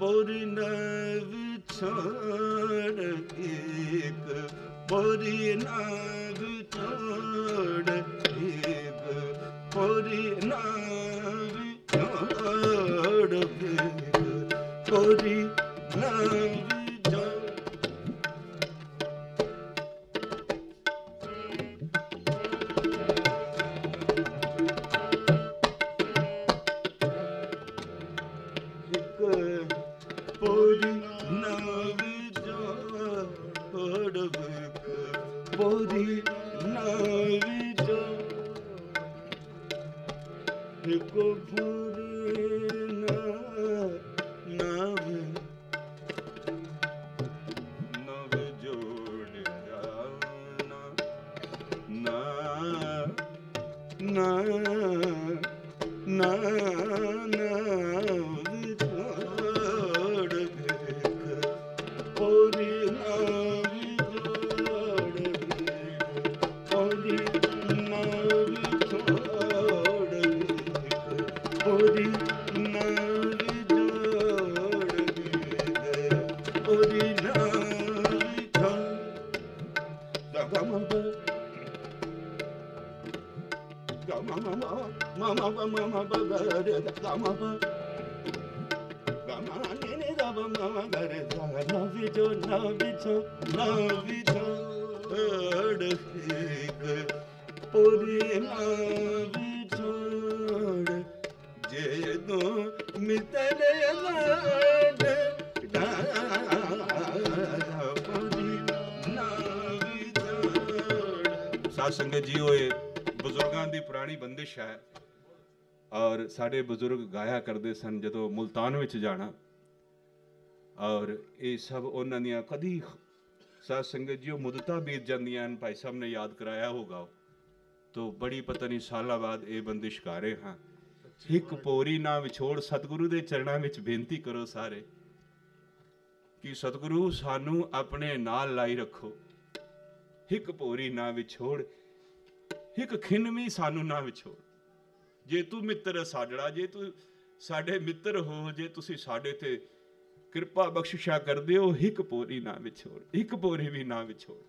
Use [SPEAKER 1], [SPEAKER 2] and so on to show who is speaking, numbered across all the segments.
[SPEAKER 1] Borin'a vichara ek Borin'a vichara ek Borin'a Bodhi Navita Nikopu Navicho, Navicho, Navicho, Erdfig, Puri Navicho, Jedo Mitale Lad, Puri Navicho. ਸਾਧ ਸੰਗਤ JIO ਇਹ ਬਜ਼ੁਰਗਾਂ ਦੀ ਪੁਰਾਣੀ ਬੰਦਿਸ਼ ਹੈ ਔਰ ਸਾਡੇ ਬਜ਼ੁਰਗ ਗਾਇਆ ਕਰਦੇ ਸਨ ਜਦੋਂ ਮੁਲਤਾਨ ਵਿੱਚ ਜਾਣਾ। ਔਰ ਇਹ ਸਭ ਉਹਨਾਂ ਦੀਆਂ ਕਦੀ ਸਾਧ ਸੰਗਤ ਜੀ ਉਹ ਮੁਦਤਾਂ ਬੀਤ ਜਾਂਦੀਆਂ ਹਨ, ਭਾਈ ਸਾਹਿਬ ਨੇ ਯਾਦ ਕਰਾਇਆ ਹੋਗਾ ਤੋ ਬੜੀ ਪਤਾ ਨਹੀਂ ਸਾਲਾਂ ਬਾਅਦ ਇਹ ਬੰਦਿਸ਼ ਕਰ ਰਹੇ ਹਾਂ। ਇੱਕ ਪੋਰੀ ਨਾ ਵਿਛੋੜ, ਸਤਿਗੁਰੂ ਦੇ ਚਰਨਾਂ ਵਿੱਚ ਬੇਨਤੀ ਕਰੋ ਸਾਰੇ ਕਿ ਸਤਿਗੁਰੂ ਸਾਨੂੰ ਆਪਣੇ ਨਾਲ ਲਾਈ ਰੱਖੋ। ਇੱਕ ਪੋਰੀ ਨਾ ਵਿਛੋੜ, ਇੱਕ ਖਿੰਨਵੀਂ ਸਾਨੂੰ ਨਾ ਵਿਛੋੜ। ਜੇ ਤੂੰ ਮਿੱਤਰ ਸਾਡੜਾ, ਜੇ ਤੂੰ ਸਾਡੇ ਮਿੱਤਰ ਹੋ, ਜੇ ਤੁਸੀਂ ਸਾਡੇ ਤੇ ਕਿਰਪਾ ਬਖਸ਼ਿਸ਼ਾ ਕਰਦੇ ਹੋ, ਇੱਕ ਪੋਰੀ ਨਾ ਵਿਛੋੜ, ਇੱਕ ਪੋਰੀ ਵੀ ਨਾ ਵਿਛੋੜ।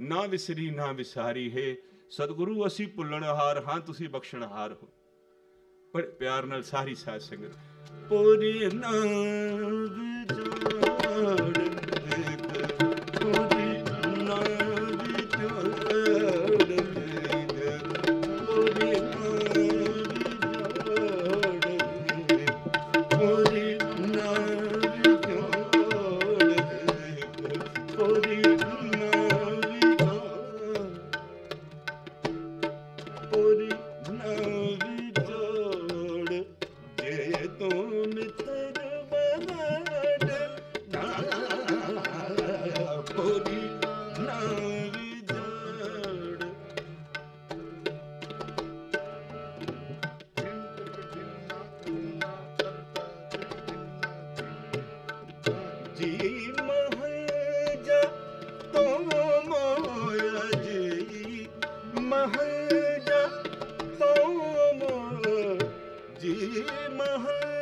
[SPEAKER 1] ਨਾ ਵਿਸਰੀ, ਨਾ ਵਿਸਾਰੀ, ਹੈ ਸਤਿਗੁਰੂ, ਅਸੀਂ ਭੁੱਲਣਹਾਰ ਹਾਂ, ਤੁਸੀਂ ਬਖਸ਼ਣਹਾਰ ਹੋ। ਬੜੇ ਪਿਆਰ ਨਾਲ ਸਾਰੀ ਸਾਧ ਸੰਗਤ। ਪੋਰੀ ਨਾ heard.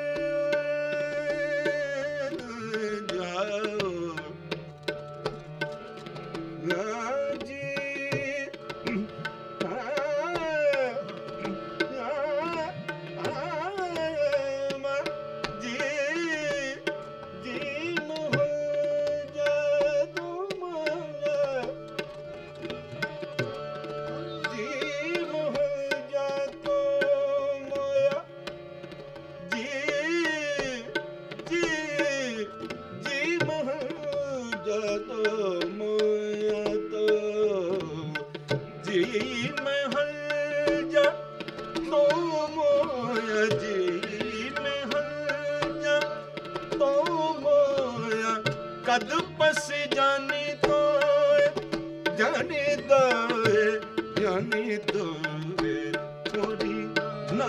[SPEAKER 1] ਜਾਣੀ ਦਵੇ ਥੋੜੀ ਨਾ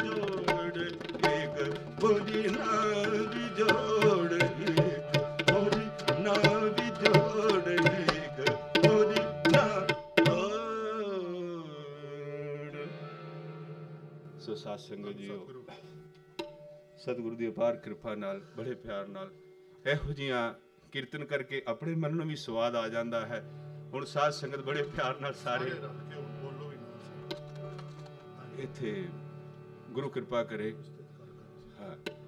[SPEAKER 1] ਸੰਗਤ ਜੀਓ। ਸਤਿਗੁਰੂ ਦੀ ਅਪਾਰ ਕਿਰਪਾ ਨਾਲ ਬੜੇ ਪਿਆਰ ਨਾਲ। ਇਹੋ ਜੀਆਂ ਕੀਰਤਨ ਕਰਕੇ ਆਪਣੇ ਮਨ ਨੂੰ ਵੀ ਸਵਾਦ ਆ ਜਾਂਦਾ ਹੈ। ਹੁਣ ਸਾਧ ਸੰਗਤ ਬੜੇ ਪਿਆਰ ਨਾਲ ਸਾਰੇ ਇੱਥੇ ਗੁਰੂ ਕਿਰਪਾ ਕਰੇ। ਹਾਂ।